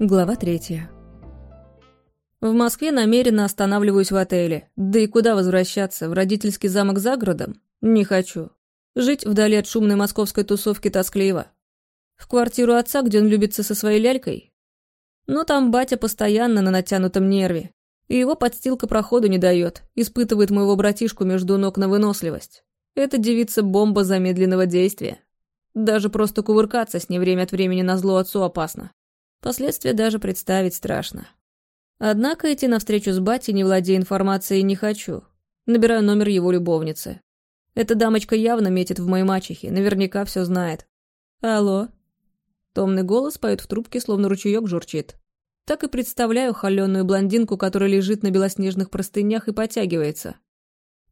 Глава третья. В Москве намеренно останавливаюсь в отеле. Да и куда возвращаться? В родительский замок за городом? Не хочу. Жить вдали от шумной московской тусовки тоскливо. В квартиру отца, где он любится со своей лялькой? Но там батя постоянно на натянутом нерве. И его подстилка проходу не дает, испытывает моего братишку между ног на выносливость. Это девица бомба замедленного действия. Даже просто кувыркаться с ней время от времени на зло отцу опасно. Последствия даже представить страшно. Однако идти навстречу с батей, не владея информацией, не хочу. Набираю номер его любовницы. Эта дамочка явно метит в моей мачехе, наверняка все знает. «Алло?» Томный голос поет в трубке, словно ручеек журчит. Так и представляю холеную блондинку, которая лежит на белоснежных простынях и потягивается.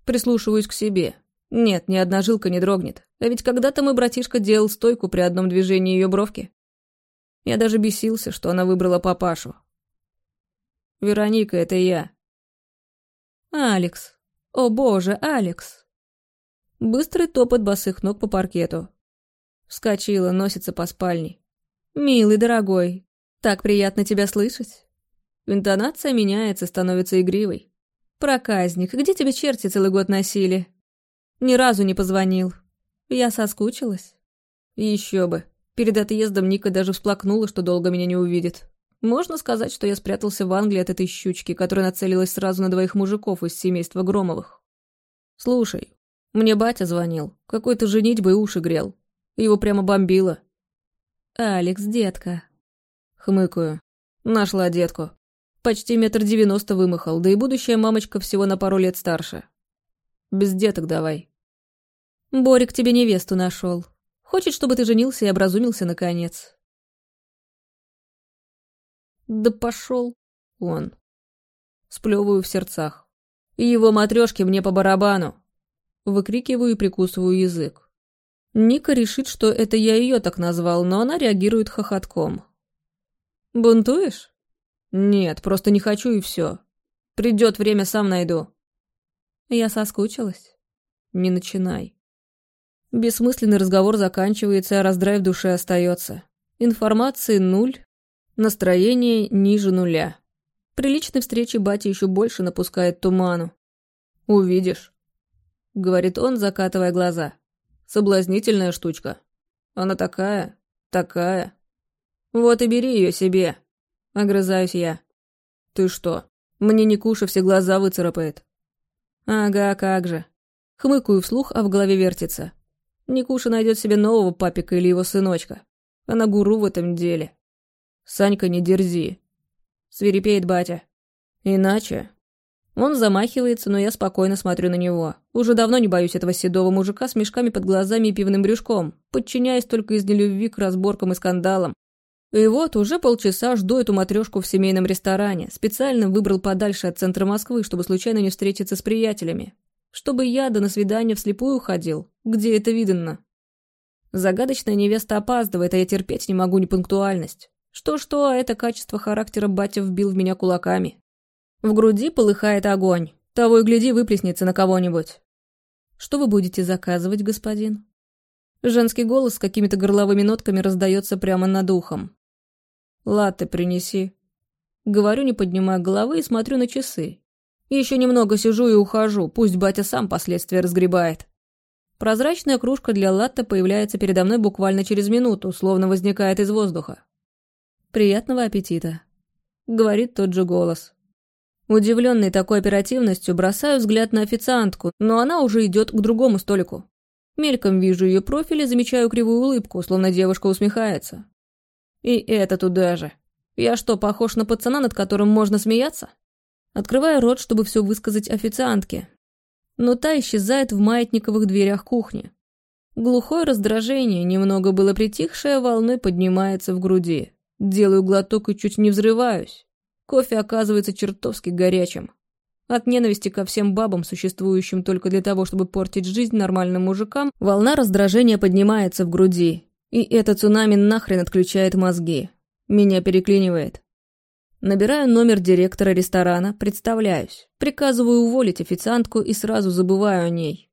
Прислушиваюсь к себе. Нет, ни одна жилка не дрогнет. А ведь когда-то мой братишка делал стойку при одном движении ее бровки. Я даже бесился, что она выбрала папашу. Вероника, это я. Алекс. О боже, Алекс. Быстрый топот босых ног по паркету. Вскочила, носится по спальне. Милый, дорогой, так приятно тебя слышать. Интонация меняется, становится игривой. Проказник, где тебя черти целый год носили? Ни разу не позвонил. Я соскучилась. Еще бы. Перед отъездом Ника даже всплакнула, что долго меня не увидит. Можно сказать, что я спрятался в Англии от этой щучки, которая нацелилась сразу на двоих мужиков из семейства Громовых. Слушай, мне батя звонил. Какой-то женитьбой уши грел. Его прямо бомбило. «Алекс, детка». Хмыкаю. Нашла детку. Почти метр девяносто вымахал, да и будущая мамочка всего на пару лет старше. Без деток давай. Борик тебе невесту нашел. Хочет, чтобы ты женился и образумился наконец. Да пошел он. Сплевываю в сердцах. И его матрешки мне по барабану. Выкрикиваю и прикусываю язык. Ника решит, что это я ее так назвал, но она реагирует хохотком. «Бунтуешь?» «Нет, просто не хочу и все. Придет время, сам найду». Я соскучилась. «Не начинай». Бессмысленный разговор заканчивается, а раздрай в душе остается. Информации нуль, настроение ниже нуля. При личной встрече батя еще больше напускает туману. «Увидишь», — говорит он, закатывая глаза. «Соблазнительная штучка. Она такая, такая. Вот и бери ее себе», — огрызаюсь я. «Ты что, мне не куша все глаза выцарапает?» «Ага, как же». Хмыкаю вслух, а в голове вертится. Никуша найдет себе нового папика или его сыночка. Она гуру в этом деле. Санька, не дерзи. Свирепеет батя. Иначе... Он замахивается, но я спокойно смотрю на него. Уже давно не боюсь этого седого мужика с мешками под глазами и пивным брюшком, подчиняясь только из нелюбви к разборкам и скандалам. И вот уже полчаса жду эту матрешку в семейном ресторане. Специально выбрал подальше от центра Москвы, чтобы случайно не встретиться с приятелями. Чтобы я да на свидание вслепую ходил. Где это видано? Загадочная невеста опаздывает, а я терпеть не могу непунктуальность. Что-что, а это качество характера батя вбил в меня кулаками. В груди полыхает огонь. Того и гляди, выплеснется на кого-нибудь. Что вы будете заказывать, господин? Женский голос с какими-то горловыми нотками раздается прямо над ухом. «Латте принеси». Говорю, не поднимая головы, и смотрю на часы. Еще немного сижу и ухожу, пусть батя сам последствия разгребает. Прозрачная кружка для латте появляется передо мной буквально через минуту, словно возникает из воздуха. «Приятного аппетита», — говорит тот же голос. Удивленный такой оперативностью, бросаю взгляд на официантку, но она уже идет к другому столику. Мельком вижу ее профиль и замечаю кривую улыбку, словно девушка усмехается. И это туда же. Я что, похож на пацана, над которым можно смеяться? Открываю рот, чтобы все высказать официантке. Но та исчезает в маятниковых дверях кухни. Глухое раздражение, немного было притихшее, волной поднимается в груди. Делаю глоток и чуть не взрываюсь. Кофе оказывается чертовски горячим. От ненависти ко всем бабам, существующим только для того, чтобы портить жизнь нормальным мужикам, волна раздражения поднимается в груди. И это цунами нахрен отключает мозги. Меня переклинивает. Набираю номер директора ресторана, представляюсь. Приказываю уволить официантку и сразу забываю о ней.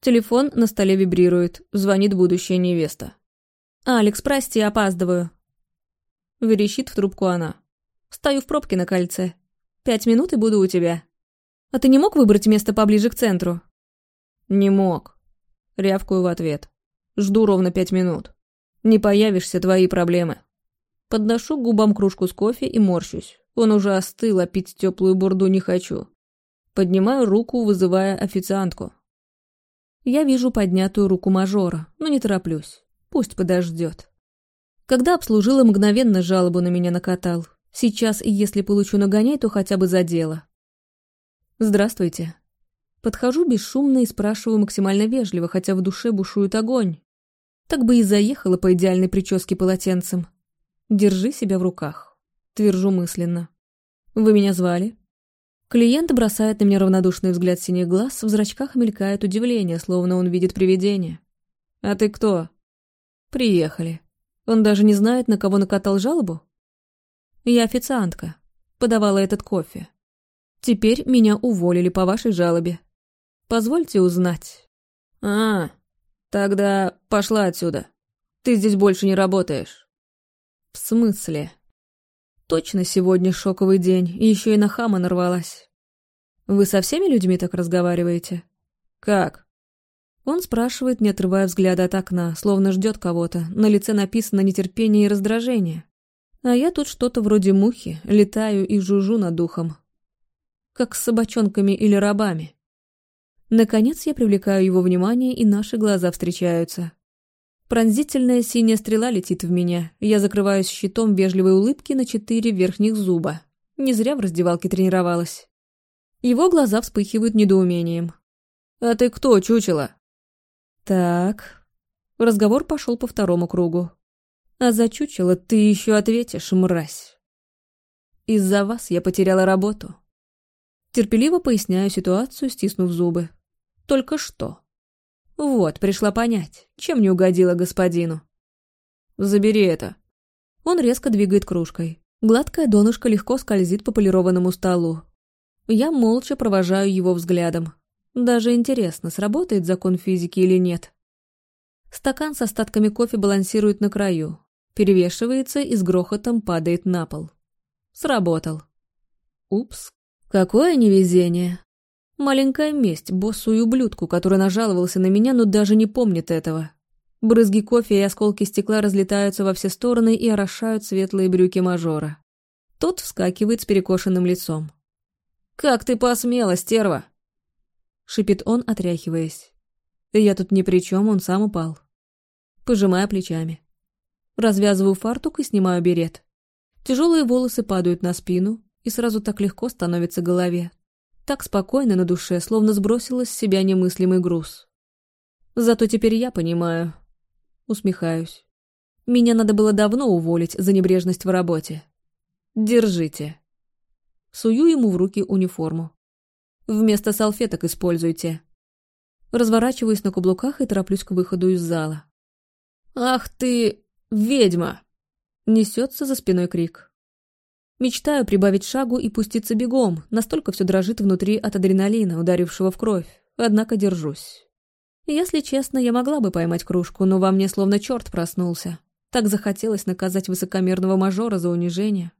Телефон на столе вибрирует, звонит будущая невеста. «Алекс, прости, опаздываю». Верещит в трубку она. Стою в пробке на кольце. Пять минут и буду у тебя. А ты не мог выбрать место поближе к центру? Не мог. Рявкую в ответ. Жду ровно пять минут. Не появишься, твои проблемы. Подношу губам кружку с кофе и морщусь. Он уже остыл, а пить теплую бурду не хочу. Поднимаю руку, вызывая официантку. Я вижу поднятую руку мажора, но не тороплюсь. Пусть подождет. Когда обслужила, мгновенно жалобу на меня накатал. Сейчас, если получу нагоняй, то хотя бы за дело. «Здравствуйте». Подхожу бесшумно и спрашиваю максимально вежливо, хотя в душе бушует огонь. Так бы и заехала по идеальной прическе полотенцем. Держи себя в руках. Твержу мысленно. Вы меня звали? Клиент бросает на меня равнодушный взгляд синих глаз, в зрачках мелькает удивление, словно он видит привидение. «А ты кто?» «Приехали. Он даже не знает, на кого накатал жалобу?» «Я официантка. Подавала этот кофе. Теперь меня уволили по вашей жалобе. Позвольте узнать». «А, тогда пошла отсюда. Ты здесь больше не работаешь». «В смысле?» Точно сегодня шоковый день, и еще и на хама нарвалась. Вы со всеми людьми так разговариваете? Как? Он спрашивает, не отрывая взгляда от окна, словно ждет кого-то. На лице написано нетерпение и раздражение. А я тут что-то вроде мухи, летаю и жужжу над духом. Как с собачонками или рабами. Наконец я привлекаю его внимание, и наши глаза встречаются. Пронзительная синяя стрела летит в меня. Я закрываюсь щитом вежливой улыбки на четыре верхних зуба. Не зря в раздевалке тренировалась. Его глаза вспыхивают недоумением. «А ты кто, чучело?» «Так...» Разговор пошел по второму кругу. «А за чучело ты еще ответишь, мразь!» «Из-за вас я потеряла работу». Терпеливо поясняю ситуацию, стиснув зубы. «Только что». Вот, пришла понять, чем не угодила господину. «Забери это». Он резко двигает кружкой. Гладкая донышко легко скользит по полированному столу. Я молча провожаю его взглядом. Даже интересно, сработает закон физики или нет. Стакан с остатками кофе балансирует на краю, перевешивается и с грохотом падает на пол. Сработал. Упс, какое невезение. Маленькая месть боссу и ублюдку, который нажаловался на меня, но даже не помнит этого. Брызги кофе и осколки стекла разлетаются во все стороны и орошают светлые брюки мажора. Тот вскакивает с перекошенным лицом. «Как ты посмела, стерва!» Шипит он, отряхиваясь. Я тут ни при чем, он сам упал. Пожимая плечами. Развязываю фартук и снимаю берет. Тяжелые волосы падают на спину, и сразу так легко становится голове, так спокойно на душе, словно сбросила с себя немыслимый груз. Зато теперь я понимаю. Усмехаюсь. Меня надо было давно уволить за небрежность в работе. Держите. Сую ему в руки униформу. Вместо салфеток используйте. Разворачиваюсь на каблуках и тороплюсь к выходу из зала. «Ах ты, ведьма!» Несется за спиной крик. Мечтаю прибавить шагу и пуститься бегом, настолько все дрожит внутри от адреналина, ударившего в кровь, однако держусь. Если честно, я могла бы поймать кружку, но во мне словно черт проснулся. Так захотелось наказать высокомерного мажора за унижение.